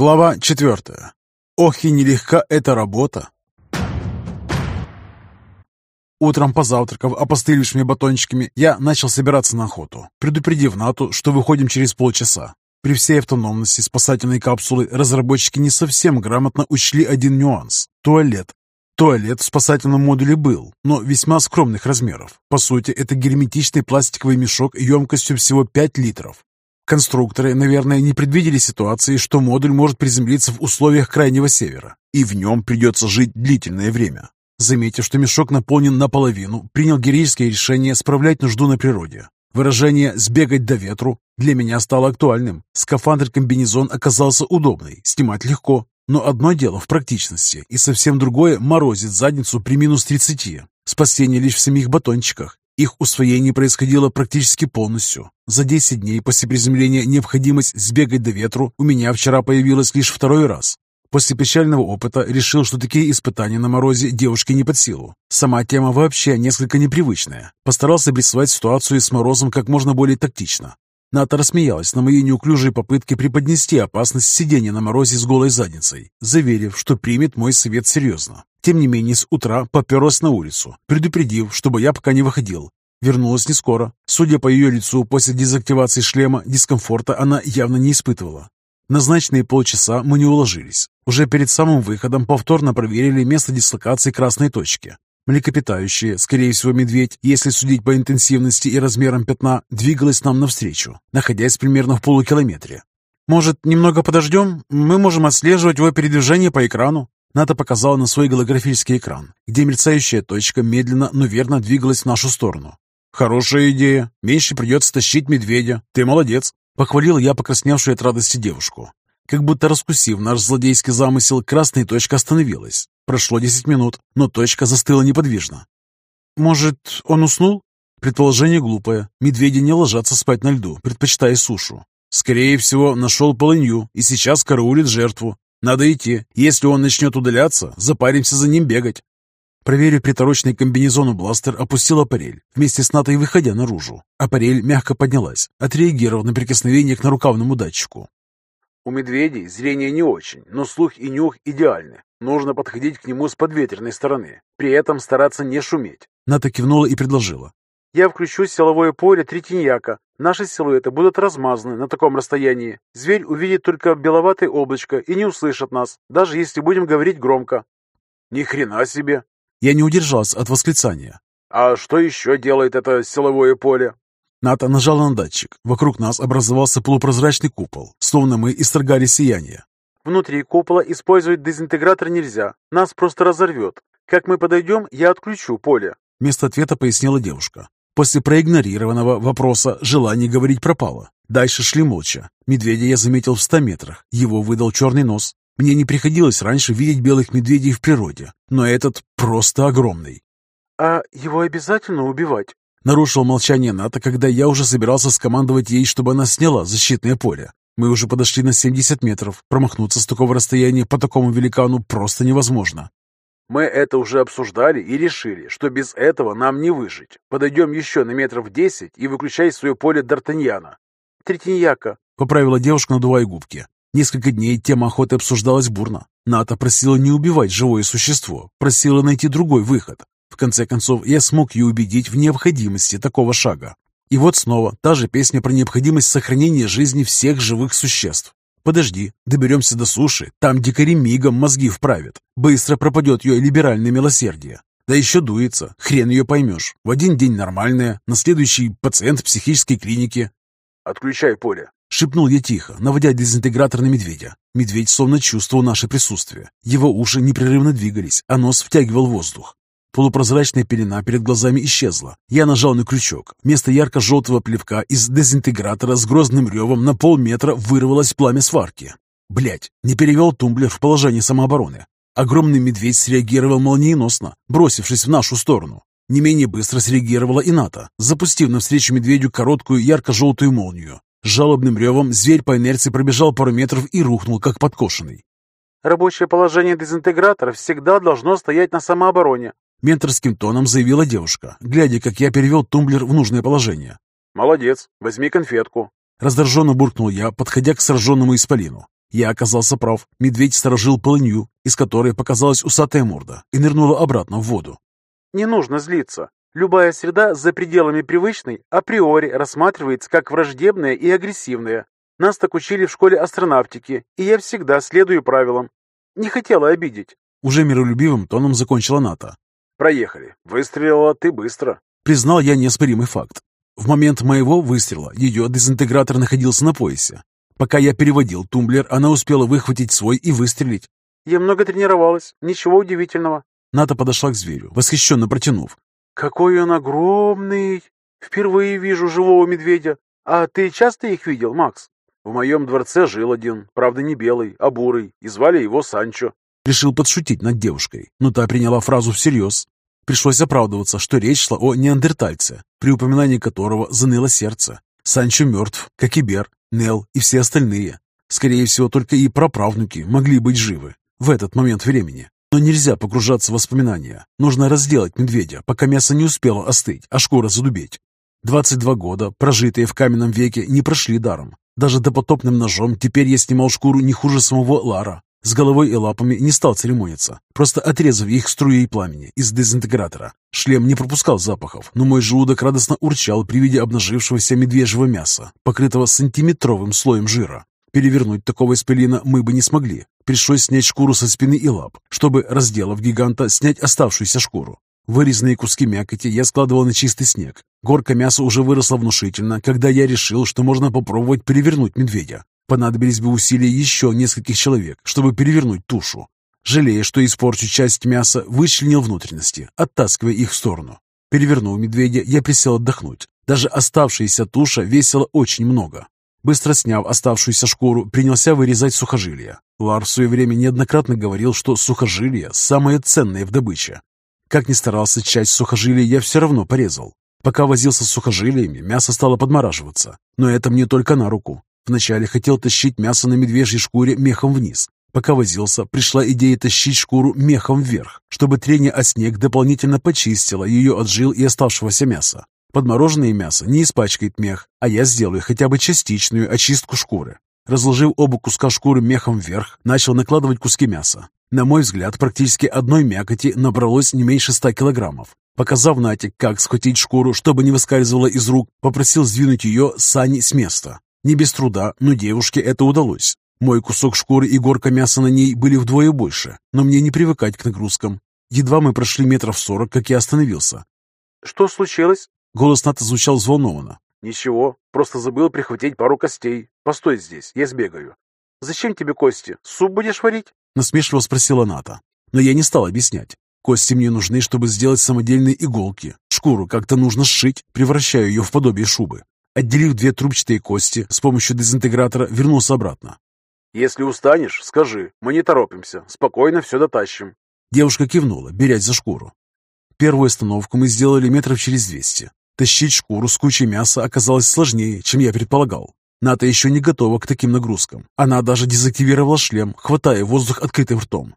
Глава четвертая. Ох и нелегка эта работа. Утром позавтракав опостылевшими батончиками, я начал собираться на охоту, предупредив Нату, что выходим через полчаса. При всей автономности спасательной капсулы разработчики не совсем грамотно учли один нюанс – туалет. Туалет в спасательном модуле был, но весьма скромных размеров. По сути, это герметичный пластиковый мешок емкостью всего 5 литров. Конструкторы, наверное, не предвидели ситуации, что модуль может приземлиться в условиях Крайнего Севера, и в нем придется жить длительное время. Заметив, что мешок наполнен наполовину, принял героическое решение справлять нужду на природе. Выражение «сбегать до ветру» для меня стало актуальным. Скафандр-комбинезон оказался удобный, снимать легко. Но одно дело в практичности, и совсем другое морозит задницу при минус 30. Спасение лишь в самих батончиках. Их усвоение происходило практически полностью. За 10 дней после приземления необходимость сбегать до ветру у меня вчера появилась лишь второй раз. После печального опыта решил, что такие испытания на морозе девушке не под силу. Сама тема вообще несколько непривычная. Постарался обрисовать ситуацию с морозом как можно более тактично. Ната рассмеялась на мои неуклюжие попытки преподнести опасность сидения на морозе с голой задницей, заверив, что примет мой совет серьезно. Тем не менее, с утра поперлась на улицу, предупредив, чтобы я пока не выходил. Вернулась не скоро. Судя по ее лицу, после дезактивации шлема дискомфорта она явно не испытывала. Назначенные полчаса мы не уложились. Уже перед самым выходом повторно проверили место дислокации красной точки. Млекопитающее, скорее всего медведь, если судить по интенсивности и размерам пятна, двигалось нам навстречу, находясь примерно в полукилометре. «Может, немного подождем? Мы можем отслеживать его передвижение по экрану». Ната показала на свой голографический экран, где мерцающая точка медленно, но верно двигалась в нашу сторону. «Хорошая идея. Меньше придется тащить медведя. Ты молодец!» Похвалил я покрасневшую от радости девушку. Как будто раскусив наш злодейский замысел, красная точка остановилась. Прошло десять минут, но точка застыла неподвижно. «Может, он уснул?» Предположение глупое. Медведи не ложатся спать на льду, предпочитая сушу. Скорее всего, нашел полынью и сейчас караулит жертву. Надо идти. Если он начнет удаляться, запаримся за ним бегать. Проверив приторочный комбинезон у бластер, опустил аппарель, вместе с Натой выходя наружу. Аппарель мягко поднялась, отреагировав на прикосновение к нарукавному датчику. У медведей зрение не очень, но слух и нюх идеальны. Нужно подходить к нему с подветренной стороны, при этом стараться не шуметь. Ната кивнула и предложила. Я включу силовое поле третиньяка. Наши силуэты будут размазаны на таком расстоянии. Зверь увидит только беловатое облачко и не услышит нас, даже если будем говорить громко. Ни хрена себе! Я не удержался от восклицания. А что еще делает это силовое поле? Ната нажала на датчик. Вокруг нас образовался полупрозрачный купол, словно мы исторгали сияние. Внутри купола использовать дезинтегратор нельзя. Нас просто разорвет. Как мы подойдем, я отключу поле. Вместо ответа пояснила девушка. После проигнорированного вопроса желание говорить пропало. Дальше шли молча. Медведя я заметил в ста метрах. Его выдал черный нос. Мне не приходилось раньше видеть белых медведей в природе, но этот просто огромный. «А его обязательно убивать?» Нарушил молчание НАТО, когда я уже собирался скомандовать ей, чтобы она сняла защитное поле. Мы уже подошли на 70 метров. Промахнуться с такого расстояния по такому великану просто невозможно. Мы это уже обсуждали и решили, что без этого нам не выжить. Подойдем еще на метров 10 и выключай свое поле Д'Артаньяна. Третиньяка, поправила девушка, надувая губки. Несколько дней тема охоты обсуждалась бурно. Ната просила не убивать живое существо, просила найти другой выход. В конце концов, я смог ее убедить в необходимости такого шага. И вот снова та же песня про необходимость сохранения жизни всех живых существ. Подожди, доберемся до суши, там дикари мигом мозги вправят. Быстро пропадет ее либеральное милосердие. Да еще дуется, хрен ее поймешь. В один день нормальная, на следующий пациент психической клиники. «Отключай поле», — шепнул я тихо, наводя дезинтегратор на медведя. Медведь словно чувствовал наше присутствие. Его уши непрерывно двигались, а нос втягивал воздух. Полупрозрачная пелена перед глазами исчезла. Я нажал на крючок. Вместо ярко-желтого плевка из дезинтегратора с грозным ревом на полметра вырвалось пламя сварки. Блять, не перевел тумблер в положение самообороны. Огромный медведь среагировал молниеносно, бросившись в нашу сторону. Не менее быстро среагировала и НАТО, запустив навстречу медведю короткую ярко-желтую молнию. Жалобным ревом зверь по инерции пробежал пару метров и рухнул, как подкошенный. Рабочее положение дезинтегратора всегда должно стоять на самообороне. Менторским тоном заявила девушка, глядя, как я перевел тумблер в нужное положение. «Молодец, возьми конфетку». Раздраженно буркнул я, подходя к сраженному исполину. Я оказался прав. Медведь сторожил полынью, из которой показалась усатая морда и нырнула обратно в воду. Не нужно злиться. Любая среда за пределами привычной априори рассматривается как враждебная и агрессивная. Нас так учили в школе астронавтики, и я всегда следую правилам. Не хотела обидеть. Уже миролюбивым тоном закончила Ната. Проехали. Выстрелила ты быстро. Признал я неоспоримый факт. В момент моего выстрела ее дезинтегратор находился на поясе. Пока я переводил тумблер, она успела выхватить свой и выстрелить. Я много тренировалась. Ничего удивительного. Ната подошла к зверю, восхищенно протянув. «Какой он огромный! Впервые вижу живого медведя. А ты часто их видел, Макс?» «В моем дворце жил один, правда не белый, а бурый, и звали его Санчо». Решил подшутить над девушкой, но та приняла фразу всерьез. Пришлось оправдываться, что речь шла о неандертальце, при упоминании которого заныло сердце. Санчо мертв, как и Бер, Нел и все остальные. Скорее всего, только и праправнуки могли быть живы в этот момент времени. Но нельзя погружаться в воспоминания. Нужно разделать медведя, пока мясо не успело остыть, а шкура задубеть. 22 года, прожитые в каменном веке, не прошли даром. Даже допотопным ножом теперь я снимал шкуру не хуже самого Лара. С головой и лапами не стал церемониться, просто отрезав их струей пламени из дезинтегратора. Шлем не пропускал запахов, но мой желудок радостно урчал при виде обнажившегося медвежьего мяса, покрытого сантиметровым слоем жира. Перевернуть такого испелина мы бы не смогли. Пришлось снять шкуру со спины и лап, чтобы, разделав гиганта, снять оставшуюся шкуру. Вырезанные куски мякоти я складывал на чистый снег. Горка мяса уже выросла внушительно, когда я решил, что можно попробовать перевернуть медведя. Понадобились бы усилия еще нескольких человек, чтобы перевернуть тушу. Жалея, что испорчу часть мяса, вычленил внутренности, оттаскивая их в сторону. Перевернув медведя, я присел отдохнуть. Даже оставшаяся туша весила очень много. Быстро сняв оставшуюся шкуру, принялся вырезать сухожилия. Лар в свое время неоднократно говорил, что сухожилия – самое ценное в добыче. Как ни старался часть сухожилий, я все равно порезал. Пока возился с сухожилиями, мясо стало подмораживаться. Но это мне только на руку. Вначале хотел тащить мясо на медвежьей шкуре мехом вниз. Пока возился, пришла идея тащить шкуру мехом вверх, чтобы трение о снег дополнительно почистило ее от жил и оставшегося мяса. Подмороженное мясо не испачкает мех, а я сделаю хотя бы частичную очистку шкуры. Разложив оба куска шкуры мехом вверх, начал накладывать куски мяса. На мой взгляд, практически одной мякоти набралось не меньше ста килограммов. Показав Нате, как схватить шкуру, чтобы не выскальзывала из рук, попросил сдвинуть ее сани с места. Не без труда, но девушке это удалось. Мой кусок шкуры и горка мяса на ней были вдвое больше, но мне не привыкать к нагрузкам. Едва мы прошли метров сорок, как я остановился. «Что случилось?» Голос Ната звучал взволнованно. «Ничего, просто забыл прихватить пару костей. Постой здесь, я сбегаю». «Зачем тебе кости? Суп будешь варить?» Насмешливо спросила Ната. Но я не стал объяснять. Кости мне нужны, чтобы сделать самодельные иголки. Шкуру как-то нужно сшить, превращая ее в подобие шубы. Отделив две трубчатые кости, с помощью дезинтегратора вернулся обратно. «Если устанешь, скажи. Мы не торопимся. Спокойно все дотащим». Девушка кивнула, берясь за шкуру. Первую остановку мы сделали метров через двести. Тащить шкуру с кучей мяса оказалось сложнее, чем я предполагал. Ната еще не готова к таким нагрузкам. Она даже дезактивировала шлем, хватая воздух открытым ртом.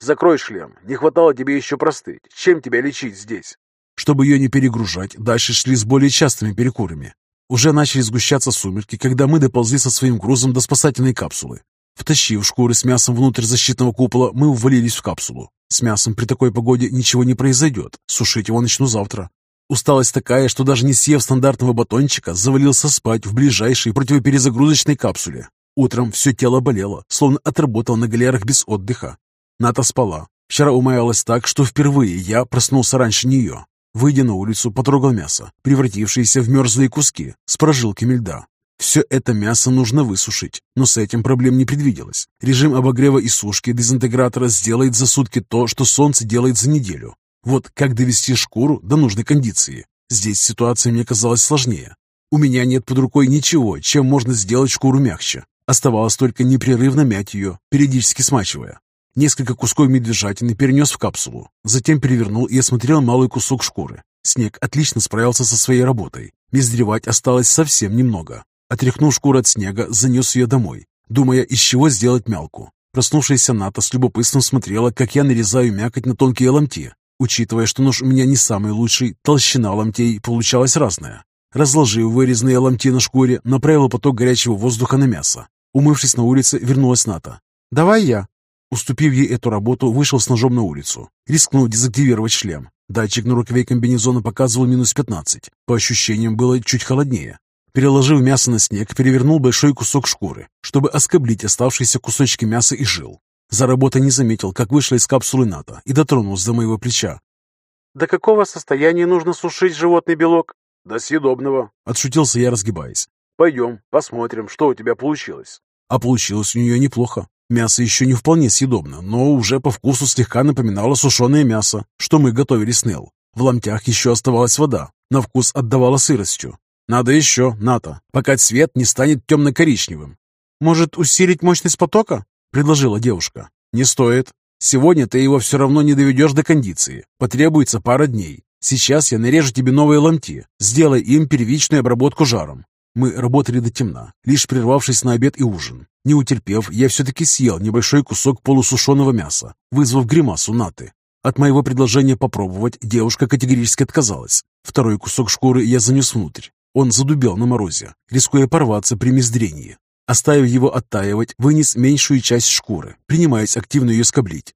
«Закрой шлем. Не хватало тебе еще простыть. Чем тебя лечить здесь?» Чтобы ее не перегружать, дальше шли с более частыми перекурами. Уже начали сгущаться сумерки, когда мы доползли со своим грузом до спасательной капсулы. Втащив шкуры с мясом внутрь защитного купола, мы увалились в капсулу. С мясом при такой погоде ничего не произойдет. Сушить его начну завтра. Усталость такая, что даже не съев стандартного батончика, завалился спать в ближайшей противоперезагрузочной капсуле. Утром все тело болело, словно отработал на галерах без отдыха. Ната спала. Вчера умаялась так, что впервые я проснулся раньше нее. Выйдя на улицу, потрогал мясо, превратившееся в мерзлые куски с прожилками льда. Все это мясо нужно высушить, но с этим проблем не предвиделось. Режим обогрева и сушки дезинтегратора сделает за сутки то, что солнце делает за неделю. Вот как довести шкуру до нужной кондиции? Здесь ситуация мне казалась сложнее. У меня нет под рукой ничего, чем можно сделать шкуру мягче. Оставалось только непрерывно мять ее, периодически смачивая. Несколько кусков медвежатины перенес в капсулу, затем перевернул и осмотрел малый кусок шкуры. Снег отлично справился со своей работой. Бездревать осталось совсем немного. Отряхнув шкуру от снега, занес ее домой, думая, из чего сделать мялку. Проснувшаяся Ната с любопытством смотрела, как я нарезаю мякоть на тонкие ломти, Учитывая, что нож у меня не самый лучший, толщина ломтей получалась разная. Разложив вырезанные ломти на шкуре, направил поток горячего воздуха на мясо. Умывшись на улице, вернулась Ната. «Давай я». Уступив ей эту работу, вышел с ножом на улицу. Рискнул дезактивировать шлем. Датчик на рукаве комбинезона показывал минус 15. По ощущениям, было чуть холоднее. Переложив мясо на снег, перевернул большой кусок шкуры, чтобы оскоблить оставшиеся кусочки мяса и жил. За работой не заметил, как вышла из капсулы НАТО и дотронулся до моего плеча. «До какого состояния нужно сушить животный белок?» «До съедобного», — отшутился я, разгибаясь. «Пойдем, посмотрим, что у тебя получилось». А получилось у нее неплохо. Мясо еще не вполне съедобно, но уже по вкусу слегка напоминало сушеное мясо, что мы готовили с Нел. В ломтях еще оставалась вода, на вкус отдавала сыростью. «Надо еще, Ната, пока цвет не станет темно-коричневым». «Может, усилить мощность потока?» — предложила девушка. «Не стоит. Сегодня ты его все равно не доведешь до кондиции. Потребуется пара дней. Сейчас я нарежу тебе новые ломти. Сделай им первичную обработку жаром. Мы работали до темна, лишь прервавшись на обед и ужин. Не утерпев, я все-таки съел небольшой кусок полусушеного мяса, вызвав гримасу Наты. От моего предложения попробовать девушка категорически отказалась. Второй кусок шкуры я занес внутрь. Он задубел на морозе, рискуя порваться при мездрении. Оставив его оттаивать, вынес меньшую часть шкуры, принимаясь активно ее скоблить.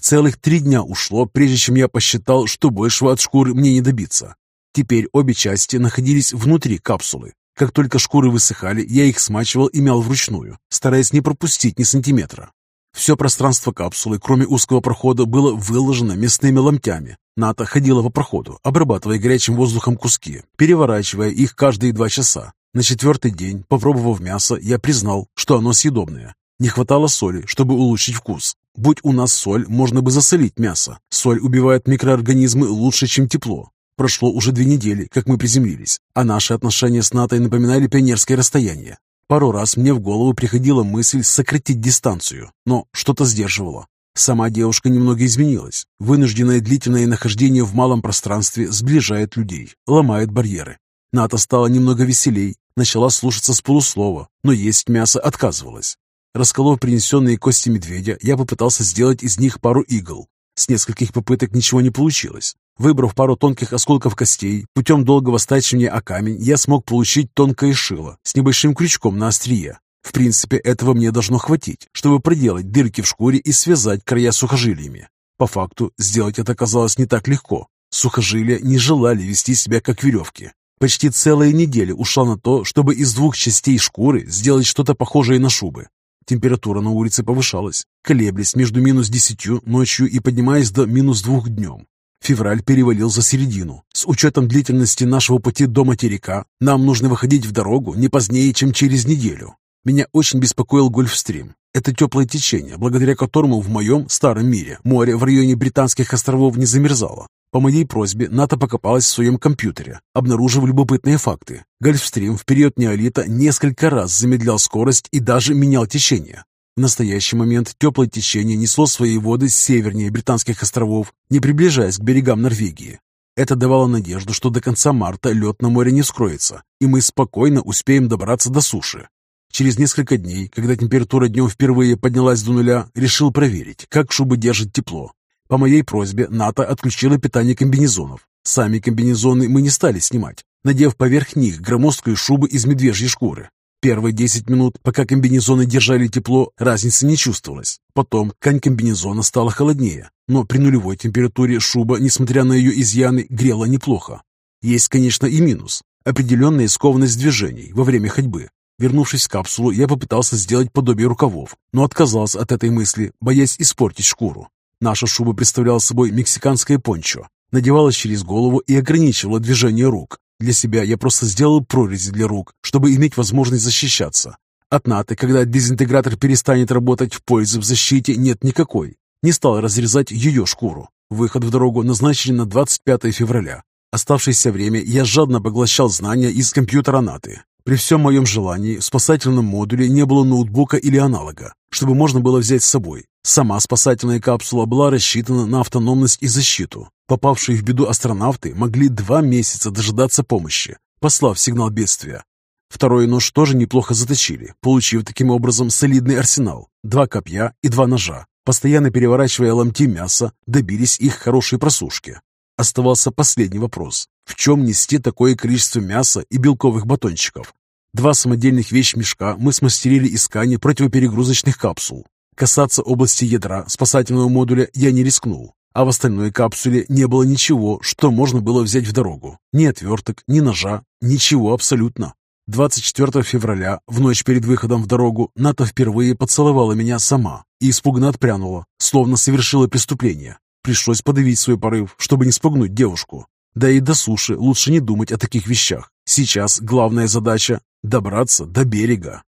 Целых три дня ушло, прежде чем я посчитал, что большего от шкуры мне не добиться. Теперь обе части находились внутри капсулы, как только шкуры высыхали, я их смачивал и мял вручную, стараясь не пропустить ни сантиметра. Все пространство капсулы, кроме узкого прохода, было выложено мясными ломтями. Ната ходила по проходу, обрабатывая горячим воздухом куски, переворачивая их каждые два часа. На четвертый день, попробовав мясо, я признал, что оно съедобное. Не хватало соли, чтобы улучшить вкус. Будь у нас соль, можно бы засолить мясо. Соль убивает микроорганизмы лучше, чем тепло. Прошло уже две недели, как мы приземлились, а наши отношения с Натой напоминали пионерское расстояние. Пару раз мне в голову приходила мысль сократить дистанцию, но что-то сдерживало. Сама девушка немного изменилась. Вынужденное длительное нахождение в малом пространстве сближает людей, ломает барьеры. Ната стала немного веселей, начала слушаться с полуслова, но есть мясо отказывалась. Расколов принесенные кости медведя, я попытался сделать из них пару игл. С нескольких попыток ничего не получилось. Выбрав пару тонких осколков костей, путем долгого стачивания о камень я смог получить тонкое шило с небольшим крючком на острие. В принципе, этого мне должно хватить, чтобы проделать дырки в шкуре и связать края сухожилиями. По факту, сделать это оказалось не так легко. Сухожилия не желали вести себя как веревки. Почти целая неделя ушла на то, чтобы из двух частей шкуры сделать что-то похожее на шубы. Температура на улице повышалась, колеблясь между минус десятью ночью и поднимаясь до минус двух днем. Февраль перевалил за середину. С учетом длительности нашего пути до материка, нам нужно выходить в дорогу не позднее, чем через неделю. Меня очень беспокоил Гольфстрим. Это теплое течение, благодаря которому в моем старом мире море в районе Британских островов не замерзало. По моей просьбе НАТО покопалась в своем компьютере, обнаружив любопытные факты. Гольфстрим в период неолита несколько раз замедлял скорость и даже менял течение. В настоящий момент теплое течение несло свои воды севернее Британских островов, не приближаясь к берегам Норвегии. Это давало надежду, что до конца марта лед на море не скроется, и мы спокойно успеем добраться до суши. Через несколько дней, когда температура днем впервые поднялась до нуля, решил проверить, как шуба держит тепло. По моей просьбе НАТО отключила питание комбинезонов. Сами комбинезоны мы не стали снимать, надев поверх них громоздкую шубу из медвежьей шкуры. Первые 10 минут, пока комбинезоны держали тепло, разницы не чувствовалось. Потом ткань комбинезона стала холоднее, но при нулевой температуре шуба, несмотря на ее изъяны, грела неплохо. Есть, конечно, и минус. Определенная скованность движений во время ходьбы. Вернувшись в капсулу, я попытался сделать подобие рукавов, но отказался от этой мысли, боясь испортить шкуру. Наша шуба представляла собой мексиканское пончо, надевалась через голову и ограничивала движение рук, для себя я просто сделал прорези для рук, чтобы иметь возможность защищаться. От НАТО, когда дезинтегратор перестанет работать в пользу в защите, нет никакой. Не стал разрезать ее шкуру. Выход в дорогу назначен на 25 февраля. Оставшееся время я жадно поглощал знания из компьютера НАТО. При всем моем желании в спасательном модуле не было ноутбука или аналога, чтобы можно было взять с собой. Сама спасательная капсула была рассчитана на автономность и защиту. Попавшие в беду астронавты могли два месяца дожидаться помощи, послав сигнал бедствия. Второй нож тоже неплохо заточили, получив таким образом солидный арсенал. Два копья и два ножа. Постоянно переворачивая ломти мяса, добились их хорошей просушки. Оставался последний вопрос. В чем нести такое количество мяса и белковых батончиков? Два самодельных вещмешка мы смастерили из ткани противоперегрузочных капсул. Касаться области ядра спасательного модуля я не рискнул, а в остальной капсуле не было ничего, что можно было взять в дорогу. Ни отверток, ни ножа, ничего абсолютно. 24 февраля, в ночь перед выходом в дорогу, Ната впервые поцеловала меня сама и испуганно отпрянула, словно совершила преступление. Пришлось подавить свой порыв, чтобы не спугнуть девушку. Да и до суши лучше не думать о таких вещах. Сейчас главная задача – добраться до берега.